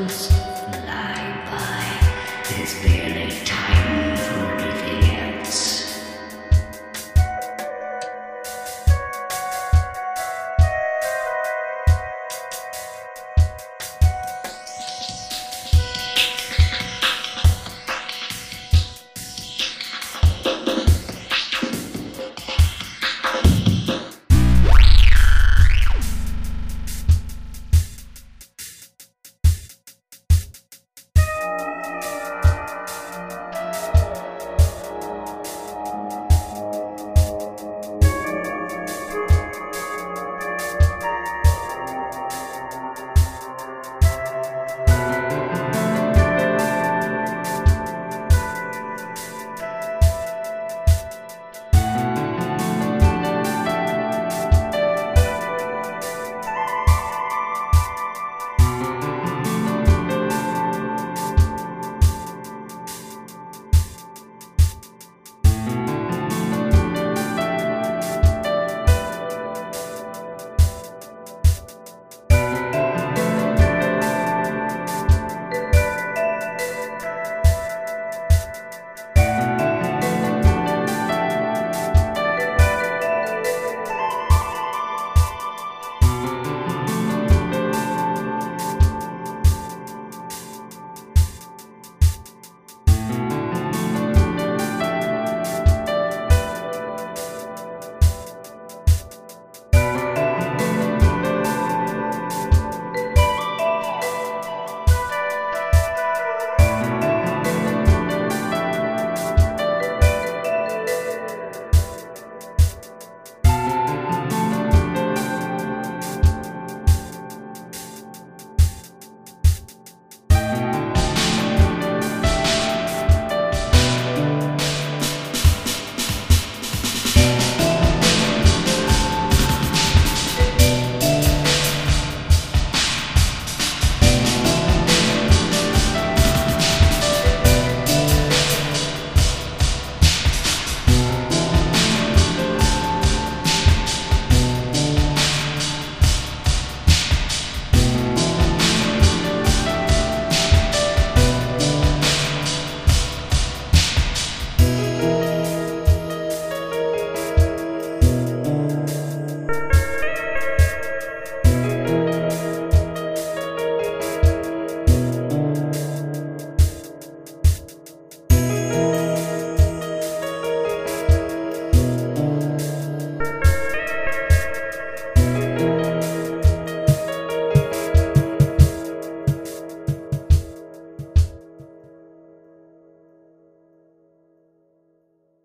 breakfast.